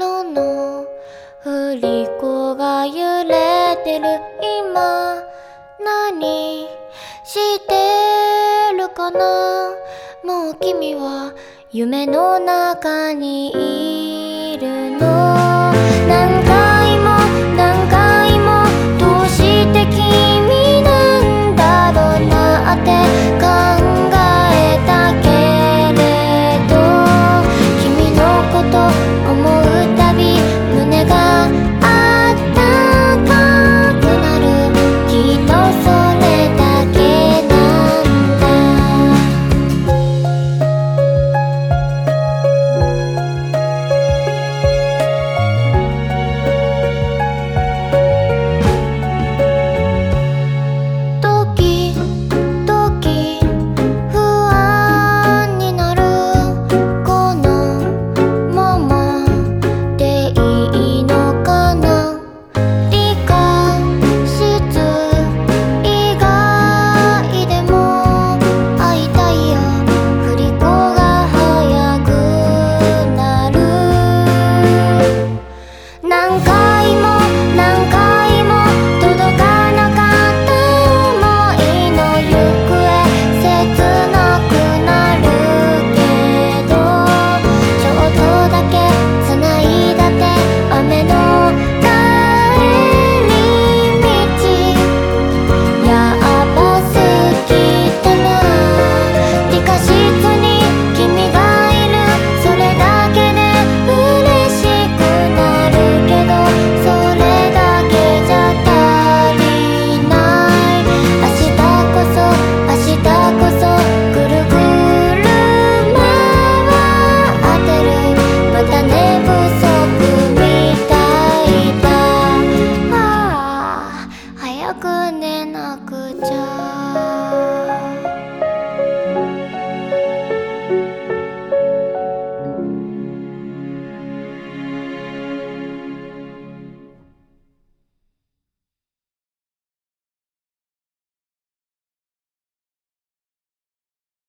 ロの振り子が揺れてる今。何してるかな？もう君は夢の中にいる。く寝なくちゃ。